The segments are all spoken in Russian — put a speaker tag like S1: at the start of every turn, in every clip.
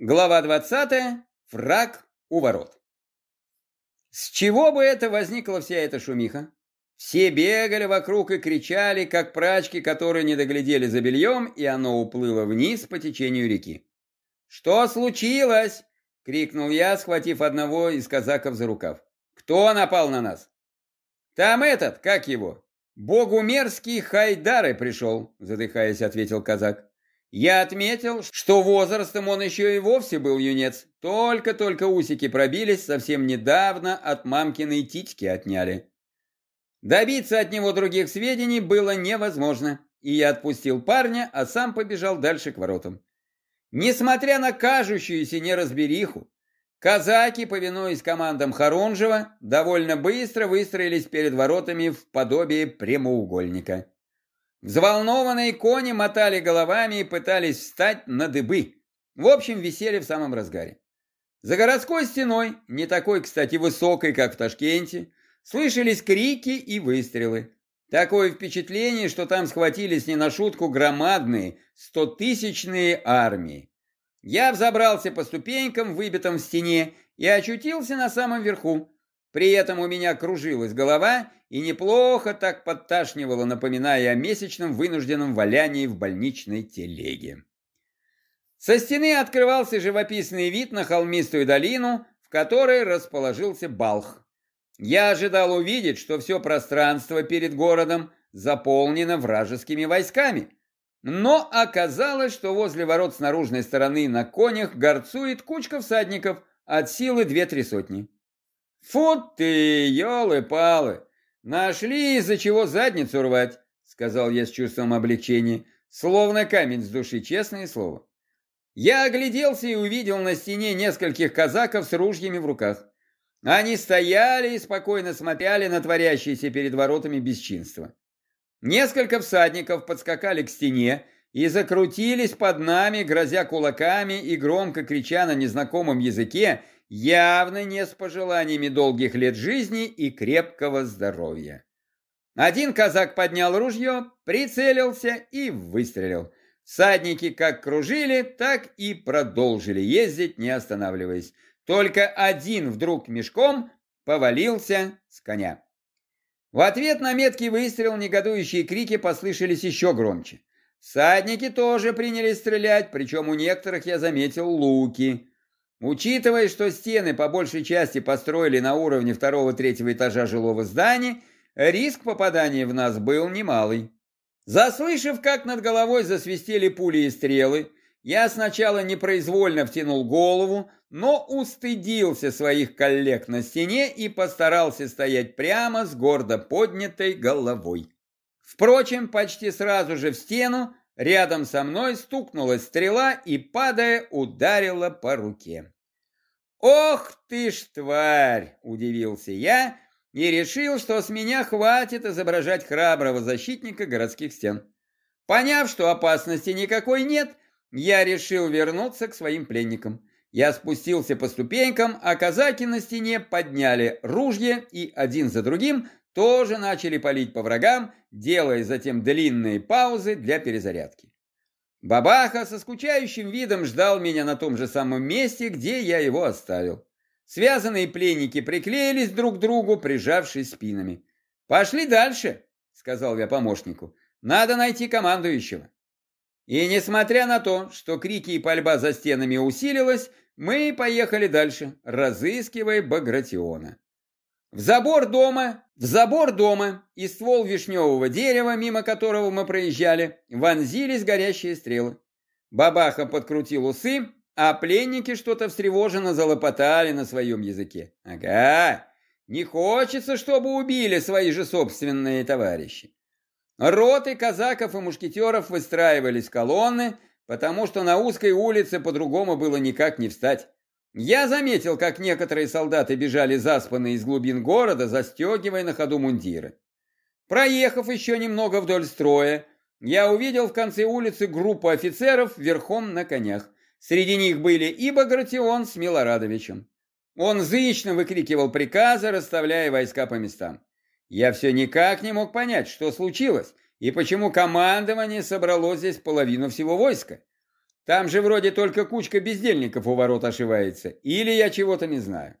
S1: Глава 20. Фраг у ворот. С чего бы это возникла вся эта шумиха? Все бегали вокруг и кричали, как прачки, которые не доглядели за бельем, и оно уплыло вниз по течению реки. «Что случилось?» — крикнул я, схватив одного из казаков за рукав. «Кто напал на нас?» «Там этот, как его? Богумерский Хайдары пришел», — задыхаясь, ответил казак. Я отметил, что возрастом он еще и вовсе был юнец. Только-только усики пробились, совсем недавно от мамкиной титьки отняли. Добиться от него других сведений было невозможно, и я отпустил парня, а сам побежал дальше к воротам. Несмотря на кажущуюся неразбериху, казаки, повинуясь командам Харунжева, довольно быстро выстроились перед воротами в подобие прямоугольника. Взволнованные кони мотали головами и пытались встать на дыбы. В общем, веселье в самом разгаре. За городской стеной, не такой, кстати, высокой, как в Ташкенте, слышались крики и выстрелы. Такое впечатление, что там схватились не на шутку громадные, стотысячные армии. Я взобрался по ступенькам, выбитым в стене, и очутился на самом верху. При этом у меня кружилась голова, и неплохо так подташнивало, напоминая о месячном вынужденном валянии в больничной телеге. Со стены открывался живописный вид на холмистую долину, в которой расположился Балх. Я ожидал увидеть, что все пространство перед городом заполнено вражескими войсками, но оказалось, что возле ворот с наружной стороны на конях горцует кучка всадников от силы две-три сотни. «Фу ты, елы-палы! Нашли из-за чего задницу рвать!» Сказал я с чувством облегчения, словно камень с души, честное слово. Я огляделся и увидел на стене нескольких казаков с ружьями в руках. Они стояли и спокойно смотрели на творящееся перед воротами бесчинство. Несколько всадников подскакали к стене и закрутились под нами, грозя кулаками и громко крича на незнакомом языке, явно не с пожеланиями долгих лет жизни и крепкого здоровья. Один казак поднял ружье, прицелился и выстрелил. Всадники как кружили, так и продолжили ездить, не останавливаясь. Только один вдруг мешком повалился с коня. В ответ на меткий выстрел негодующие крики послышались еще громче. Всадники тоже принялись стрелять, причем у некоторых я заметил луки. Учитывая, что стены по большей части построили на уровне второго-третьего этажа жилого здания, риск попадания в нас был немалый. Заслышав, как над головой засвистели пули и стрелы, я сначала непроизвольно втянул голову, но устыдился своих коллег на стене и постарался стоять прямо с гордо поднятой головой. Впрочем, почти сразу же в стену Рядом со мной стукнула стрела и, падая, ударила по руке. «Ох ты ж тварь!» – удивился я и решил, что с меня хватит изображать храброго защитника городских стен. Поняв, что опасности никакой нет, я решил вернуться к своим пленникам. Я спустился по ступенькам, а казаки на стене подняли ружья и один за другим тоже начали палить по врагам, делая затем длинные паузы для перезарядки. Бабаха со скучающим видом ждал меня на том же самом месте, где я его оставил. Связанные пленники приклеились друг к другу, прижавшись спинами. «Пошли дальше», — сказал я помощнику. «Надо найти командующего». И несмотря на то, что крики и пальба за стенами усилилась, мы поехали дальше, разыскивая Багратиона. В забор дома, в забор дома и ствол вишневого дерева, мимо которого мы проезжали, вонзились горящие стрелы. Бабаха подкрутил усы, а пленники что-то встревоженно залопотали на своем языке. Ага, не хочется, чтобы убили свои же собственные товарищи. Роты казаков и мушкетеров выстраивались колонны, потому что на узкой улице по-другому было никак не встать. Я заметил, как некоторые солдаты бежали заспанные из глубин города, застегивая на ходу мундиры. Проехав еще немного вдоль строя, я увидел в конце улицы группу офицеров верхом на конях. Среди них были и Багратион с Милорадовичем. Он зычно выкрикивал приказы, расставляя войска по местам. Я все никак не мог понять, что случилось, и почему командование собрало здесь половину всего войска. Там же вроде только кучка бездельников у ворот ошивается. Или я чего-то не знаю.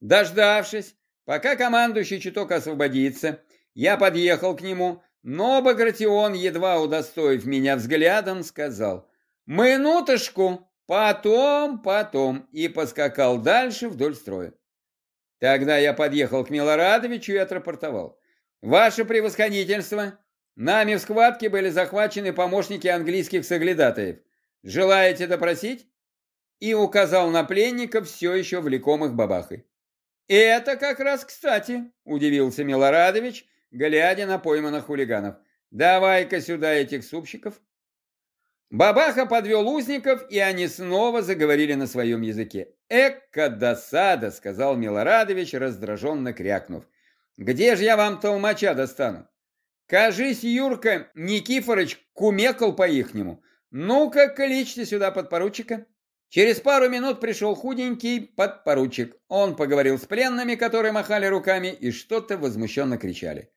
S1: Дождавшись, пока командующий чуток освободится, я подъехал к нему, но Багратион, едва удостоив меня взглядом, сказал «Минуточку, потом, потом» и поскакал дальше вдоль строя. Тогда я подъехал к Милорадовичу и отрапортовал. «Ваше превосходительство, нами в схватке были захвачены помощники английских соглядатаев. Желаете допросить?» И указал на пленников, все еще влекомых бабахой. «Это как раз кстати», — удивился Милорадович, глядя на пойманных хулиганов. «Давай-ка сюда этих супщиков». Бабаха подвел узников, и они снова заговорили на своем языке. «Эка досада!» — сказал Милорадович, раздраженно крякнув. «Где же я вам толмача достану? Кажись, Юрка Никифорыч кумекал по-ихнему. Ну-ка, кличьте сюда подпоручика». Через пару минут пришел худенький подпоручик. Он поговорил с пленными, которые махали руками и что-то возмущенно кричали.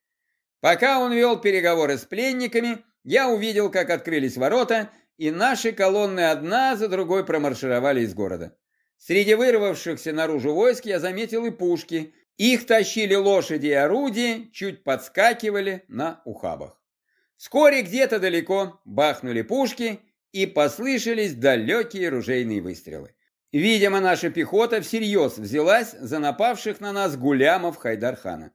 S1: Пока он вел переговоры с пленниками, я увидел, как открылись ворота, и наши колонны одна за другой промаршировали из города. Среди вырвавшихся наружу войск я заметил и пушки. Их тащили лошади и орудия, чуть подскакивали на ухабах. Вскоре где-то далеко бахнули пушки, и послышались далекие ружейные выстрелы. Видимо, наша пехота всерьез взялась за напавших на нас гулямов Хайдархана.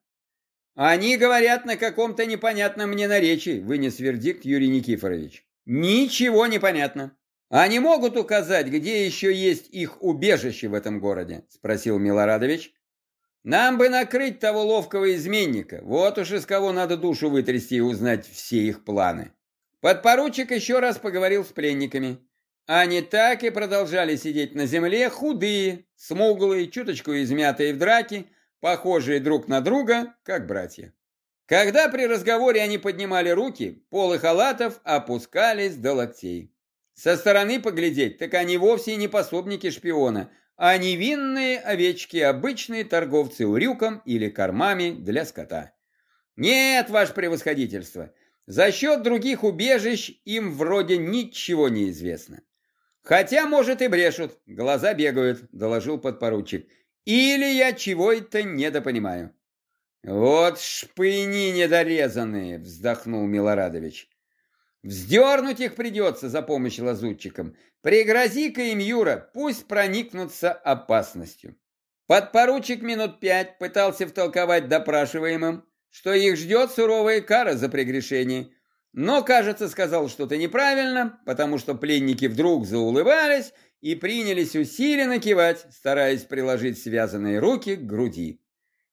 S1: «Они говорят на каком-то непонятном мне наречии», — вынес вердикт Юрий Никифорович. «Ничего не понятно». «Они могут указать, где еще есть их убежище в этом городе?» — спросил Милорадович. «Нам бы накрыть того ловкого изменника. Вот уж из кого надо душу вытрясти и узнать все их планы». Подпоручик еще раз поговорил с пленниками. Они так и продолжали сидеть на земле, худые, смуглые, чуточку измятые в драке, похожие друг на друга, как братья. Когда при разговоре они поднимали руки, полы халатов опускались до локтей. Со стороны поглядеть, так они вовсе не пособники шпиона, а невинные овечки, обычные торговцы урюком или кормами для скота. Нет, ваше превосходительство, за счет других убежищ им вроде ничего не известно. Хотя, может, и брешут, глаза бегают, доложил подпоручик. Или я чего это недопонимаю. Вот шпыни недорезанные, вздохнул Милорадович. Вздернуть их придется за помощь лазутчикам. Пригрози-ка им, Юра, пусть проникнутся опасностью. Подпоручик минут пять пытался втолковать допрашиваемым, что их ждет суровая кара за прегрешение. Но, кажется, сказал что-то неправильно, потому что пленники вдруг заулыбались и принялись усиленно кивать, стараясь приложить связанные руки к груди.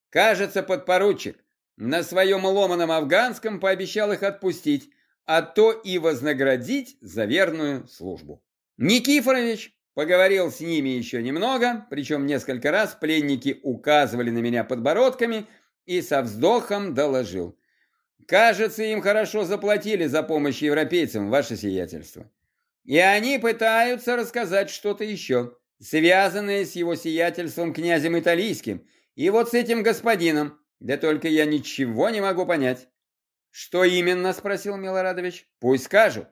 S1: Кажется, подпоручик на своем ломаном афганском пообещал их отпустить, а то и вознаградить за верную службу. Никифорович поговорил с ними еще немного, причем несколько раз пленники указывали на меня подбородками – и со вздохом доложил. «Кажется, им хорошо заплатили за помощь европейцам, ваше сиятельство. И они пытаются рассказать что-то еще, связанное с его сиятельством князем Италийским, и вот с этим господином, да только я ничего не могу понять». «Что именно?» – спросил Милорадович. «Пусть скажут».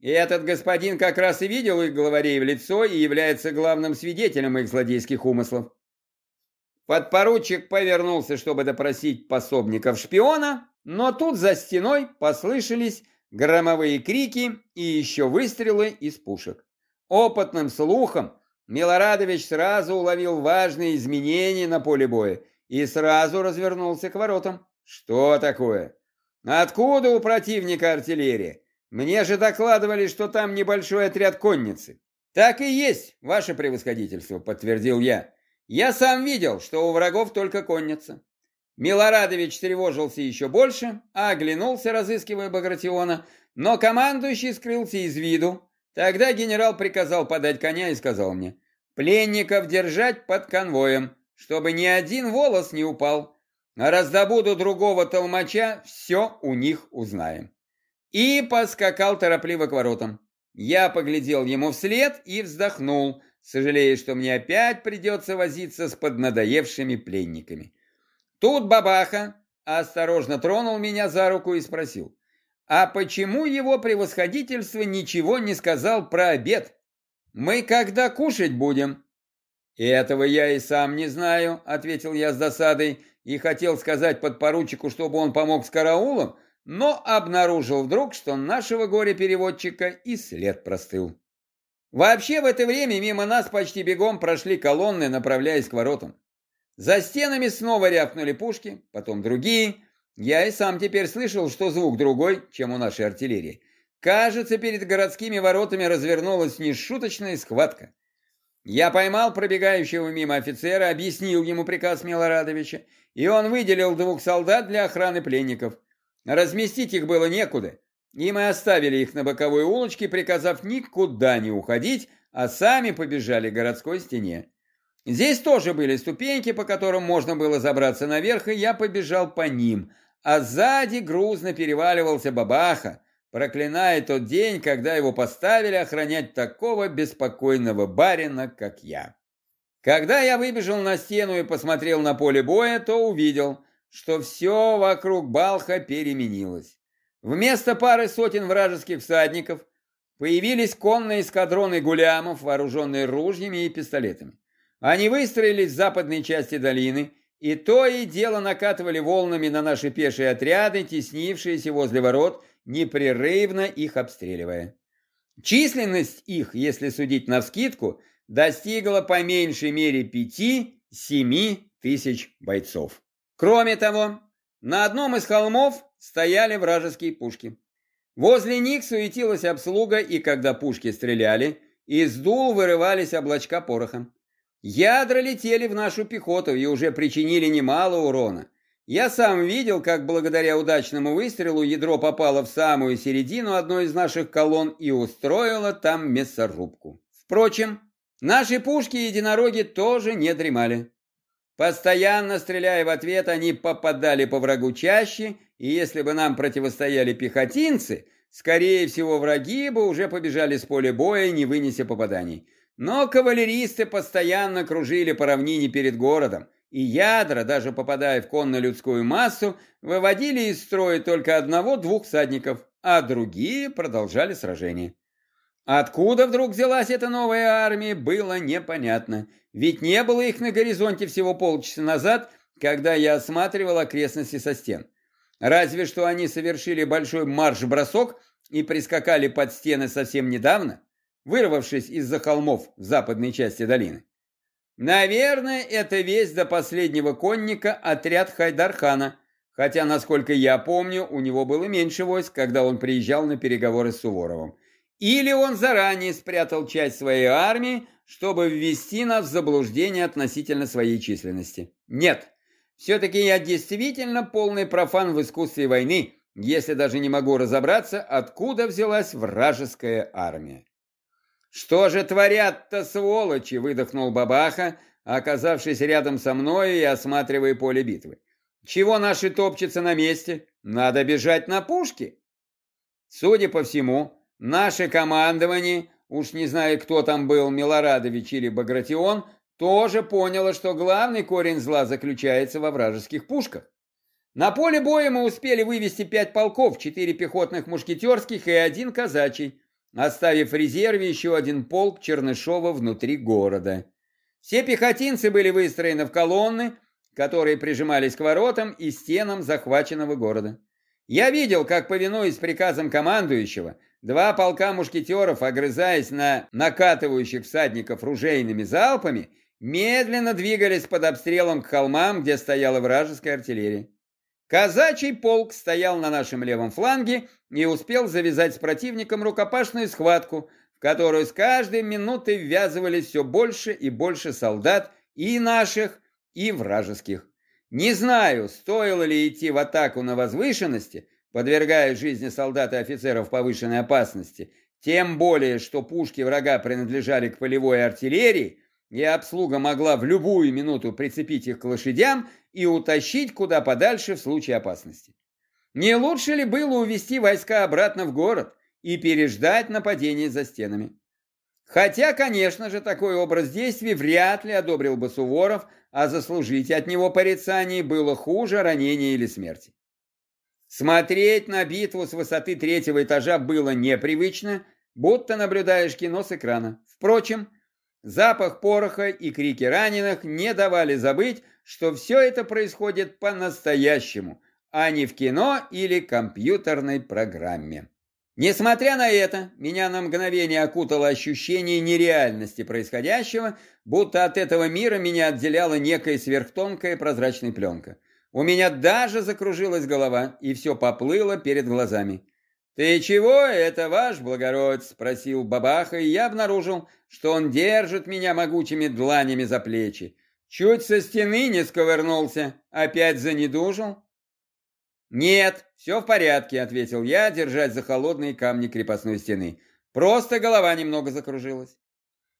S1: И этот господин как раз и видел их главарей в лицо и является главным свидетелем их злодейских умыслов. Подпоручик повернулся, чтобы допросить пособников шпиона, но тут за стеной послышались громовые крики и еще выстрелы из пушек. Опытным слухом Милорадович сразу уловил важные изменения на поле боя и сразу развернулся к воротам. Что такое? Откуда у противника артиллерия? Мне же докладывали, что там небольшой отряд конницы. Так и есть, ваше превосходительство, подтвердил я. Я сам видел, что у врагов только конница. Милорадович тревожился еще больше, а оглянулся, разыскивая Багратиона, но командующий скрылся из виду. Тогда генерал приказал подать коня и сказал мне, пленников держать под конвоем, чтобы ни один волос не упал. А раздобуду другого толмача, все у них узнаем. И поскакал торопливо к воротам. Я поглядел ему вслед и вздохнул, сожалея, что мне опять придется возиться с поднадоевшими пленниками. Тут бабаха осторожно тронул меня за руку и спросил, А почему его превосходительство ничего не сказал про обед? Мы когда кушать будем? Этого я и сам не знаю, ответил я с досадой и хотел сказать подпоручику, чтобы он помог с караулом, но обнаружил вдруг, что нашего горе-переводчика и след простыл. Вообще в это время мимо нас почти бегом прошли колонны, направляясь к воротам. За стенами снова рявкнули пушки, потом другие. Я и сам теперь слышал, что звук другой, чем у нашей артиллерии. Кажется, перед городскими воротами развернулась нешуточная схватка. Я поймал пробегающего мимо офицера, объяснил ему приказ Милорадовича, и он выделил двух солдат для охраны пленников. Разместить их было некуда, и мы оставили их на боковой улочке, приказав никуда не уходить, а сами побежали к городской стене. Здесь тоже были ступеньки, по которым можно было забраться наверх, и я побежал по ним, а сзади грузно переваливался бабаха, проклиная тот день, когда его поставили охранять такого беспокойного барина, как я. Когда я выбежал на стену и посмотрел на поле боя, то увидел, что все вокруг Балха переменилось. Вместо пары сотен вражеских всадников появились конные эскадроны гулямов, вооруженные ружьями и пистолетами. Они выстроились в западной части долины, и то и дело накатывали волнами на наши пешие отряды, теснившиеся возле ворот, непрерывно их обстреливая. Численность их, если судить навскидку, достигла по меньшей мере пяти-семи тысяч бойцов. Кроме того, на одном из холмов стояли вражеские пушки. Возле них суетилась обслуга, и когда пушки стреляли, из дул вырывались облачка пороха. Ядра летели в нашу пехоту и уже причинили немало урона. Я сам видел, как благодаря удачному выстрелу ядро попало в самую середину одной из наших колонн и устроило там мясорубку. Впрочем, наши пушки и единороги тоже не дремали. Постоянно стреляя в ответ, они попадали по врагу чаще, и если бы нам противостояли пехотинцы, скорее всего, враги бы уже побежали с поля боя, не вынеся попаданий. Но кавалеристы постоянно кружили по равнине перед городом, и ядра, даже попадая в конно-людскую массу, выводили из строя только одного-двух всадников, а другие продолжали сражение. Откуда вдруг взялась эта новая армия, было непонятно, ведь не было их на горизонте всего полчаса назад, когда я осматривал окрестности со стен. Разве что они совершили большой марш-бросок и прискакали под стены совсем недавно, вырвавшись из-за холмов в западной части долины. Наверное, это весь до последнего конника отряд Хайдархана, хотя, насколько я помню, у него было меньше войск, когда он приезжал на переговоры с Суворовым. Или он заранее спрятал часть своей армии, чтобы ввести нас в заблуждение относительно своей численности. Нет, все-таки я действительно полный профан в искусстве войны, если даже не могу разобраться, откуда взялась вражеская армия. «Что же творят-то сволочи?» – выдохнул Бабаха, оказавшись рядом со мной и осматривая поле битвы. «Чего наши топчутся на месте? Надо бежать на пушки!» Судя по всему, наше командование, уж не знаю, кто там был, Милорадович или Багратион, тоже поняло, что главный корень зла заключается во вражеских пушках. На поле боя мы успели вывести пять полков, четыре пехотных мушкетерских и один казачий, оставив в резерве еще один полк Чернышова внутри города. Все пехотинцы были выстроены в колонны, которые прижимались к воротам и стенам захваченного города. Я видел, как, повинуясь приказам командующего, два полка мушкетеров, огрызаясь на накатывающих всадников ружейными залпами, медленно двигались под обстрелом к холмам, где стояла вражеская артиллерия. Казачий полк стоял на нашем левом фланге и успел завязать с противником рукопашную схватку, в которую с каждой минутой ввязывались все больше и больше солдат и наших, и вражеских. Не знаю, стоило ли идти в атаку на возвышенности, подвергая жизни солдат и офицеров повышенной опасности, тем более, что пушки врага принадлежали к полевой артиллерии, и обслуга могла в любую минуту прицепить их к лошадям и утащить куда подальше в случае опасности. Не лучше ли было увести войска обратно в город и переждать нападение за стенами? Хотя, конечно же, такой образ действий вряд ли одобрил бы Суворов, а заслужить от него порицаний было хуже ранения или смерти. Смотреть на битву с высоты третьего этажа было непривычно, будто наблюдаешь кино с экрана. Впрочем, запах пороха и крики раненых не давали забыть, что все это происходит по-настоящему, а не в кино или компьютерной программе. Несмотря на это, меня на мгновение окутало ощущение нереальности происходящего, будто от этого мира меня отделяла некая сверхтонкая прозрачная пленка. У меня даже закружилась голова, и все поплыло перед глазами. «Ты чего, это ваш благородь?» – спросил бабаха, и я обнаружил, что он держит меня могучими дланями за плечи. Чуть со стены не сковырнулся, опять занедужил. «Нет, все в порядке», — ответил я, держась за холодные камни крепостной стены. «Просто голова немного закружилась».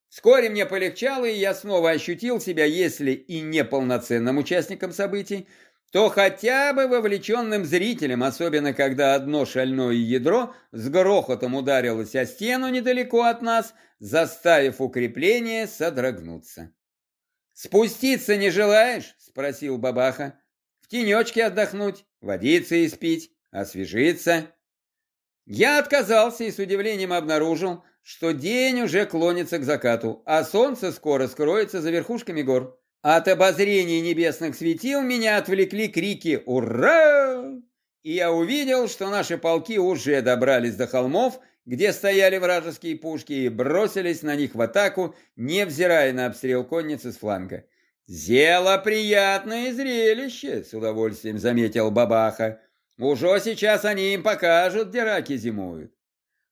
S1: Вскоре мне полегчало, и я снова ощутил себя, если и не полноценным участником событий, то хотя бы вовлеченным зрителем, особенно когда одно шальное ядро с грохотом ударилось о стену недалеко от нас, заставив укрепление содрогнуться. «Спуститься не желаешь?» — спросил бабаха. «В тенечке отдохнуть, водиться испить, освежиться». Я отказался и с удивлением обнаружил, что день уже клонится к закату, а солнце скоро скроется за верхушками гор. От обозрения небесных светил меня отвлекли крики «Ура!» И я увидел, что наши полки уже добрались до холмов, где стояли вражеские пушки, и бросились на них в атаку, невзирая на обстрел конницы с фланга. «Зело приятное зрелище!» — с удовольствием заметил Бабаха. «Уже сейчас они им покажут, где раки зимуют».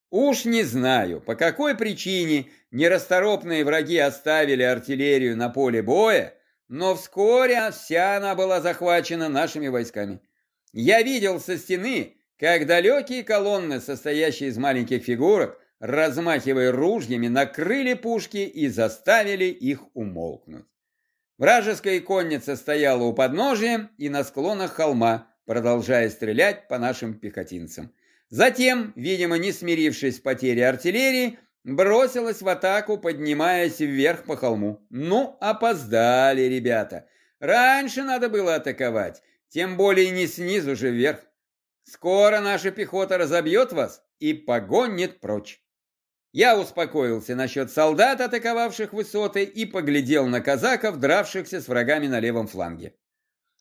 S1: Уж не знаю, по какой причине нерасторопные враги оставили артиллерию на поле боя, но вскоре вся она была захвачена нашими войсками. Я видел со стены, как далекие колонны, состоящие из маленьких фигурок, размахивая ружьями, накрыли пушки и заставили их умолкнуть. Вражеская конница стояла у подножия и на склонах холма, продолжая стрелять по нашим пехотинцам. Затем, видимо, не смирившись с потерей артиллерии, бросилась в атаку, поднимаясь вверх по холму. Ну, опоздали ребята. Раньше надо было атаковать, тем более не снизу же вверх. Скоро наша пехота разобьет вас и погонит прочь. Я успокоился насчет солдат, атаковавших высоты, и поглядел на казаков, дравшихся с врагами на левом фланге.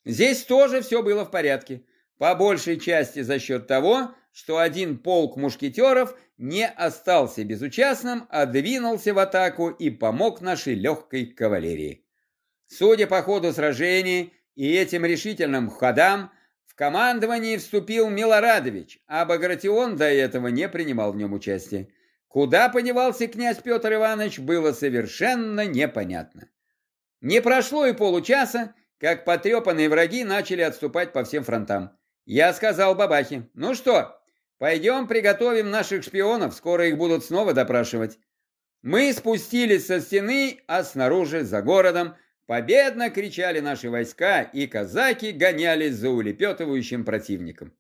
S1: Здесь тоже все было в порядке, по большей части за счет того, что один полк мушкетеров не остался безучастным, а двинулся в атаку и помог нашей легкой кавалерии. Судя по ходу сражения и этим решительным ходам, в командовании вступил Милорадович, а Багратион до этого не принимал в нем участия. Куда подевался князь Петр Иванович, было совершенно непонятно. Не прошло и получаса, как потрепанные враги начали отступать по всем фронтам. Я сказал бабахе, ну что, Пойдем приготовим наших шпионов, скоро их будут снова допрашивать. Мы спустились со стены, а снаружи, за городом, победно кричали наши войска, и казаки гонялись за улепетывающим противником.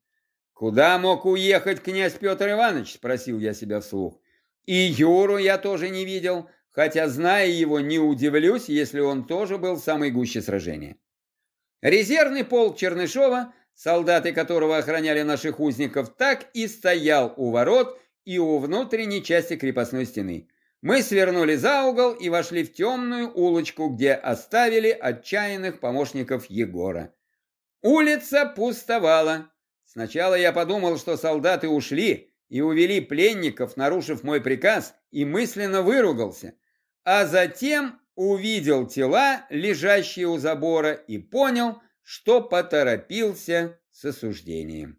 S1: «Куда мог уехать князь Петр Иванович?» – спросил я себя вслух. «И Юру я тоже не видел, хотя, зная его, не удивлюсь, если он тоже был в самой гуще сражения». Резервный полк Чернышова солдаты которого охраняли наших узников, так и стоял у ворот и у внутренней части крепостной стены. Мы свернули за угол и вошли в темную улочку, где оставили отчаянных помощников Егора. Улица пустовала. Сначала я подумал, что солдаты ушли и увели пленников, нарушив мой приказ, и мысленно выругался. А затем увидел тела, лежащие у забора, и понял, что поторопился с осуждением.